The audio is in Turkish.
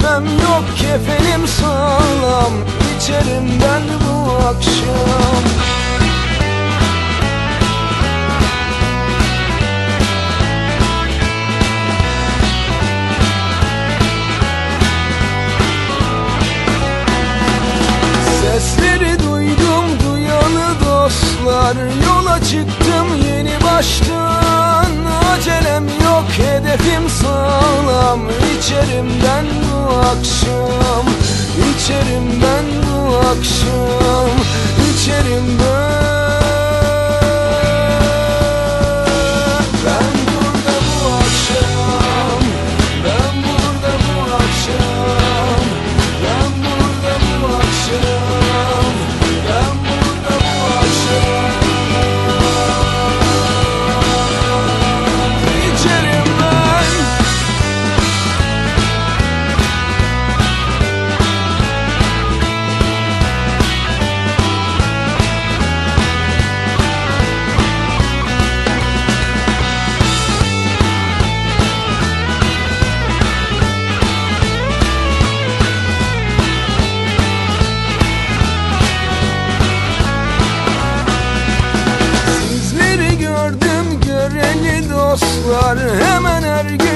Şüphem yok kefenim sağlam İçerim ben bu akşam. Sesleri duydum duyalı dostlar. Yola çıktım yeni baştan. Acelem yok hedefim sağlam. İçerim ben bu akşam. İçerim ben bu akşam. İçerim ben dostlar Hemen her gün